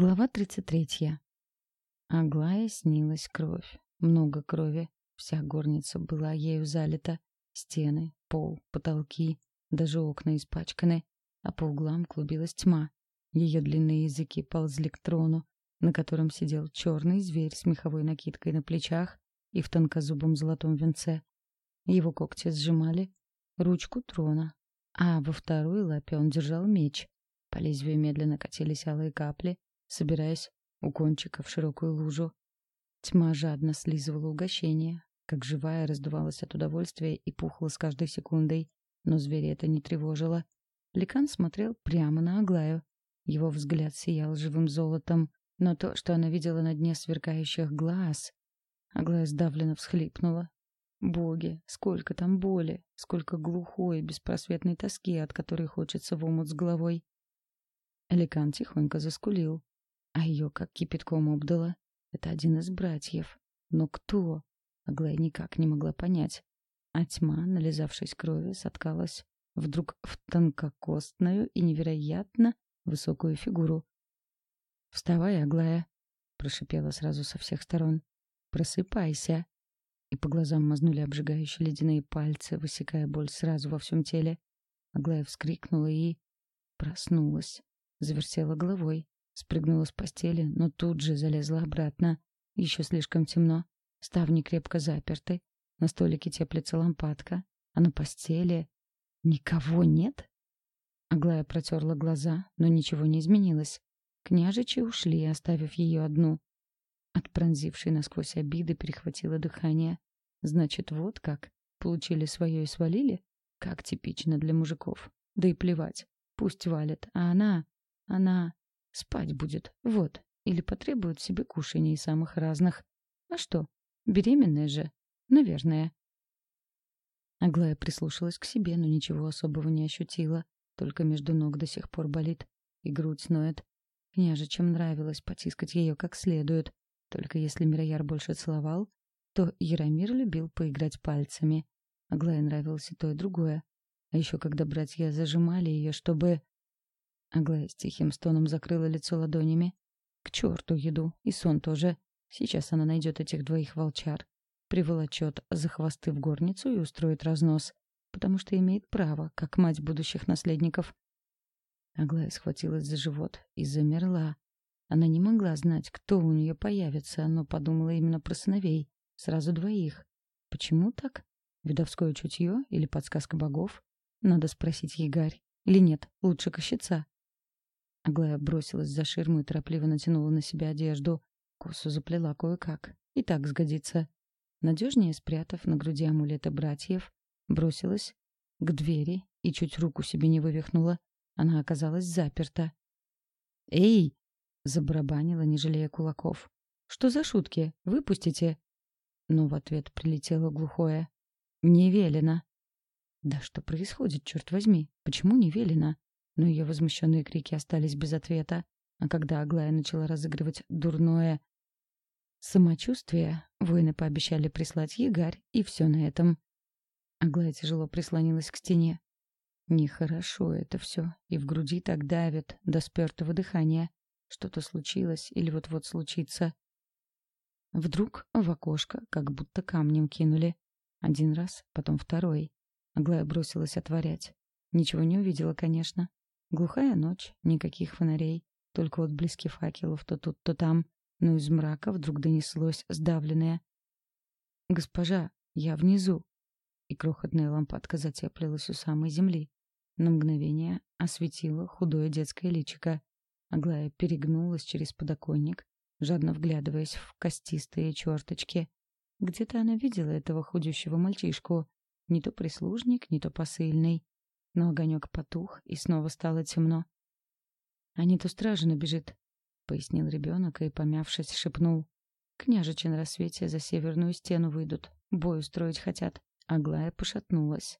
Глава 33. Аглае снилась кровь. Много крови. Вся горница была ею залита. Стены, пол, потолки, даже окна испачканы, а по углам клубилась тьма. Ее длинные языки ползли к трону, на котором сидел черный зверь с меховой накидкой на плечах и в тонкозубом золотом венце. Его когти сжимали ручку трона, а во второй лапе он держал меч. По лезвию медленно катились алые капли, собираясь у кончика в широкую лужу. Тьма жадно слизывала угощение, как живая раздувалась от удовольствия и пухла с каждой секундой, но зверя это не тревожило. Ликан смотрел прямо на Аглаю. Его взгляд сиял живым золотом, но то, что она видела на дне сверкающих глаз... Аглая сдавленно всхлипнула. Боги, сколько там боли, сколько глухой, беспросветной тоски, от которой хочется в омут с головой. Ликан тихонько заскулил, а ее как кипятком обдало. Это один из братьев. Но кто? Аглая никак не могла понять. А тьма, нализавшись крови, соткалась вдруг в тонкокостную и невероятно высокую фигуру. «Вставай, Аглая!» — прошипела сразу со всех сторон. «Просыпайся!» И по глазам мазнули обжигающие ледяные пальцы, высекая боль сразу во всем теле. Аглая вскрикнула и... проснулась. Завертела головой. Спрыгнула с постели, но тут же залезла обратно. Еще слишком темно. Ставни крепко заперты. На столике теплится лампадка. А на постели... Никого нет? Аглая протерла глаза, но ничего не изменилось. Княжичи ушли, оставив ее одну. От пронзившей насквозь обиды перехватило дыхание. Значит, вот как. Получили свое и свалили? Как типично для мужиков. Да и плевать. Пусть валит. А она... Она... Спать будет, вот. Или потребует себе кушаний самых разных. А что, беременная же? Наверное. Аглая прислушалась к себе, но ничего особого не ощутила. Только между ног до сих пор болит. И грудь ноет. Княжичам нравилось потискать ее как следует. Только если Мирояр больше целовал, то Яромир любил поиграть пальцами. Аглае нравилось и то, и другое. А еще когда братья зажимали ее, чтобы... Аглая с тихим стоном закрыла лицо ладонями. К черту еду, и сон тоже. Сейчас она найдет этих двоих волчар, приволочет за хвосты в горницу и устроит разнос, потому что имеет право, как мать будущих наследников. Аглая схватилась за живот и замерла. Она не могла знать, кто у нее появится, но подумала именно про сыновей, сразу двоих. Почему так? Видовское чутье или подсказка богов? Надо спросить Егарь. Или нет, лучше кощеца. Аглая бросилась за ширму и торопливо натянула на себя одежду. Косу заплела кое-как. И так сгодится. Надежнее спрятав на груди амулеты братьев, бросилась к двери и чуть руку себе не вывихнула. Она оказалась заперта. «Эй!» — забарабанила, не жалея кулаков. «Что за шутки? Выпустите!» Но в ответ прилетело глухое. «Не велено!» «Да что происходит, черт возьми? Почему не велено?» Но ее возмущенные крики остались без ответа. А когда Аглая начала разыгрывать дурное самочувствие, воины пообещали прислать ягарь, и все на этом. Аглая тяжело прислонилась к стене. Нехорошо это все, и в груди так давит до спертого дыхания. Что-то случилось или вот-вот случится. Вдруг в окошко как будто камнем кинули. Один раз, потом второй. Аглая бросилась отворять. Ничего не увидела, конечно. Глухая ночь, никаких фонарей, только вот близких факелов то тут, то там, но из мрака вдруг донеслось сдавленное. «Госпожа, я внизу!» И крохотная лампадка затеплилась у самой земли. На мгновение осветила худое детское личико. Аглая перегнулась через подоконник, жадно вглядываясь в костистые черточки. Где-то она видела этого худющего мальчишку. Не то прислужник, не то посыльный но огонек потух, и снова стало темно. «А не то стража набежит», — пояснил ребенок и, помявшись, шепнул. «Княжичи на рассвете за северную стену выйдут. Бой устроить хотят». Аглая пошатнулась.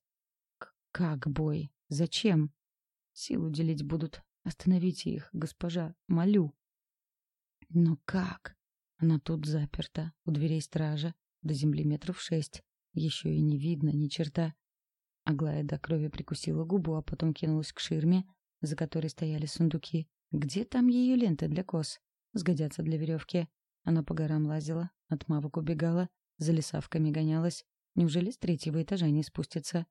«Как бой? Зачем?» «Силу делить будут. Остановите их, госпожа. Молю». «Но как?» Она тут заперта, у дверей стража, до земли метров шесть. Еще и не видно ни черта. Аглая до крови прикусила губу, а потом кинулась к ширме, за которой стояли сундуки. Где там ее ленты для кос? сгодятся для веревки. Она по горам лазила, от мавок убегала, за лесавками гонялась. Неужели с третьего этажа не спустится?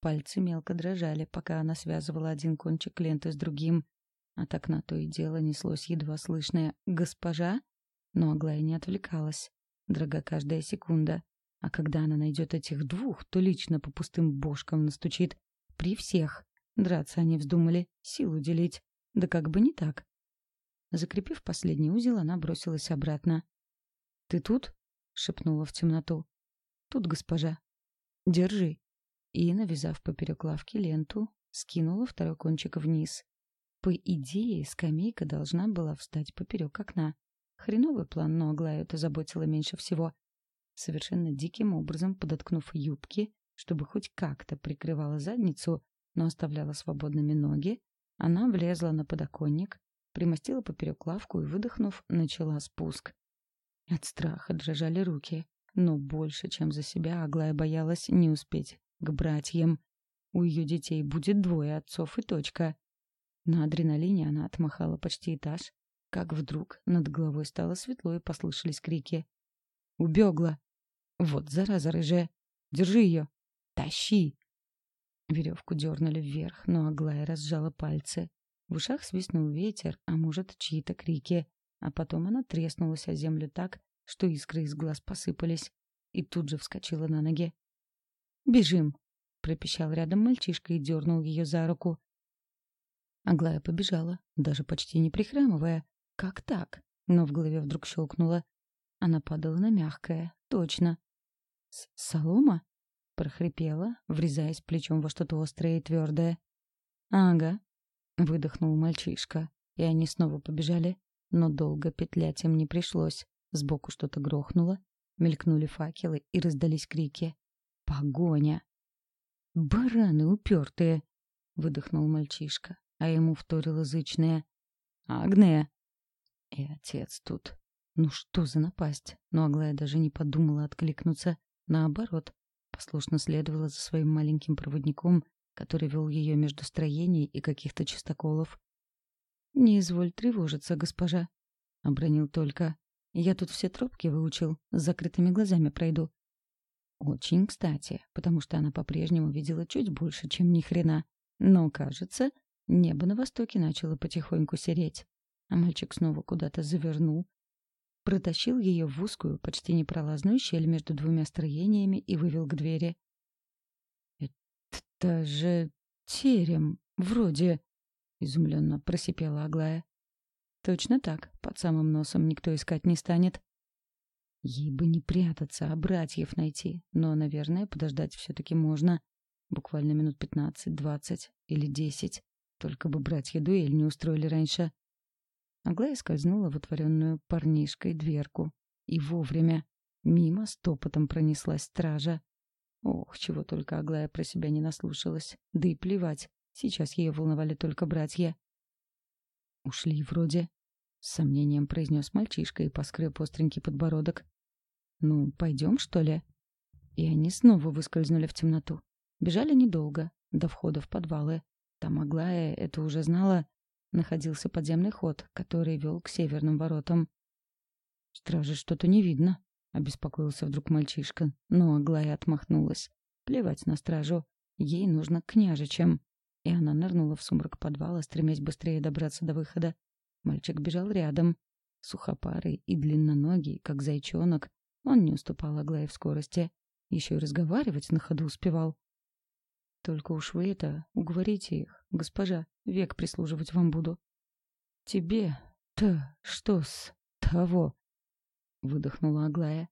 Пальцы мелко дрожали, пока она связывала один кончик ленты с другим. От окна то и дело неслось едва слышное «Госпожа?», но Аглая не отвлекалась. Дорога каждая секунда. А когда она найдет этих двух, то лично по пустым бошкам настучит. При всех. Драться они вздумали, силу делить. Да как бы не так. Закрепив последний узел, она бросилась обратно. «Ты тут?» — шепнула в темноту. «Тут, госпожа». «Держи». И, навязав поперек лавки ленту, скинула второй кончик вниз. По идее, скамейка должна была встать поперек окна. Хреновый план, но Аглаю это заботило меньше всего. Совершенно диким образом подоткнув юбки, чтобы хоть как-то прикрывала задницу, но оставляла свободными ноги, она влезла на подоконник, примостила поперек лавку и, выдохнув, начала спуск. От страха дрожали руки, но больше, чем за себя, Аглая боялась не успеть к братьям. У ее детей будет двое отцов и точка. На адреналине она отмахала почти этаж, как вдруг над головой стало светло и послышались крики. «Убегла! Вот зараза рыжая! Держи ее! Тащи!» Веревку дернули вверх, но Аглая разжала пальцы. В ушах свистнул ветер, а может, чьи-то крики. А потом она треснулась о землю так, что искры из глаз посыпались. И тут же вскочила на ноги. «Бежим!» — пропищал рядом мальчишка и дернул ее за руку. Аглая побежала, даже почти не прихрамывая. Как так? Но в голове вдруг щелкнуло. Она падала на мягкое, точно. С «Солома?» — прохрипела, врезаясь плечом во что-то острое и твердое. «Ага», — выдохнул мальчишка, и они снова побежали. Но долго петлять им не пришлось. Сбоку что-то грохнуло, мелькнули факелы и раздались крики. «Погоня!» «Бараны упертые!» — выдохнул мальчишка, а ему вторило зычное. «Агния!» И отец тут. Ну что за напасть? Но Аглая даже не подумала откликнуться. Наоборот, послушно следовала за своим маленьким проводником, который вел ее между строений и каких-то чистоколов. «Не изволь тревожиться, госпожа», — обронил только. «Я тут все тропки выучил, с закрытыми глазами пройду». Очень кстати, потому что она по-прежнему видела чуть больше, чем ни хрена. Но, кажется, небо на востоке начало потихоньку сереть. А мальчик снова куда-то завернул, протащил ее в узкую, почти непролазную щель между двумя строениями и вывел к двери. «Это же терем, вроде...» — изумленно просипела Аглая. «Точно так, под самым носом никто искать не станет». Ей бы не прятаться, а братьев найти, но, наверное, подождать все-таки можно. Буквально минут пятнадцать, двадцать или десять. Только бы братья дуэль не устроили раньше. Аглая скользнула в отворенную парнишкой дверку. И вовремя. Мимо стопотом пронеслась стража. Ох, чего только Аглая про себя не наслушалась. Да и плевать. Сейчас ее волновали только братья. «Ушли вроде», — с сомнением произнес мальчишка и поскреб остренький подбородок. «Ну, пойдем, что ли?» И они снова выскользнули в темноту. Бежали недолго, до входа в подвалы. Там Аглая это уже знала, находился подземный ход, который вел к северным воротам. «Стражи что-то не видно», — обеспокоился вдруг мальчишка, но Аглая отмахнулась. «Плевать на стражу. Ей нужно княжичем». И она нырнула в сумрак подвала, стремясь быстрее добраться до выхода. Мальчик бежал рядом, сухопарый и длинноногий, как зайчонок. Он не уступал Аглае в скорости. Еще и разговаривать на ходу успевал. Только уж вы это, уговорите их, госпожа, век прислуживать вам буду. Тебе-то что с того? Выдохнула Аглая.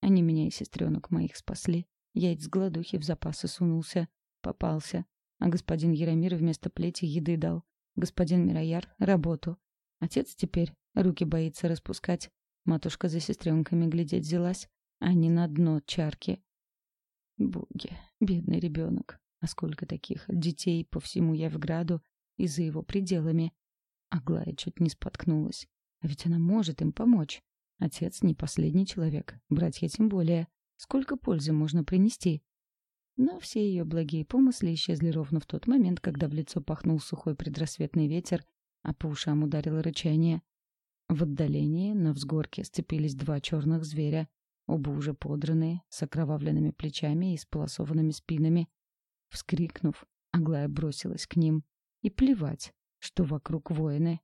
Они меня и сестренок моих спасли. Я с голодухи в запасы сунулся. Попался. А господин Яромир вместо плети еды дал. Господин Мирояр — работу. Отец теперь руки боится распускать. Матушка за сестренками глядеть взялась, а не на дно чарки. Боги, бедный ребенок. А сколько таких детей по всему Евграду и за его пределами. Аглая чуть не споткнулась. А ведь она может им помочь. Отец не последний человек, братья тем более. Сколько пользы можно принести? Но все ее благие помыслы исчезли ровно в тот момент, когда в лицо пахнул сухой предрассветный ветер, а по ушам ударило рычание. В отдалении на взгорке сцепились два черных зверя, оба уже подранные, с окровавленными плечами и сполосованными спинами. Вскрикнув, Аглая бросилась к ним. И плевать, что вокруг воины.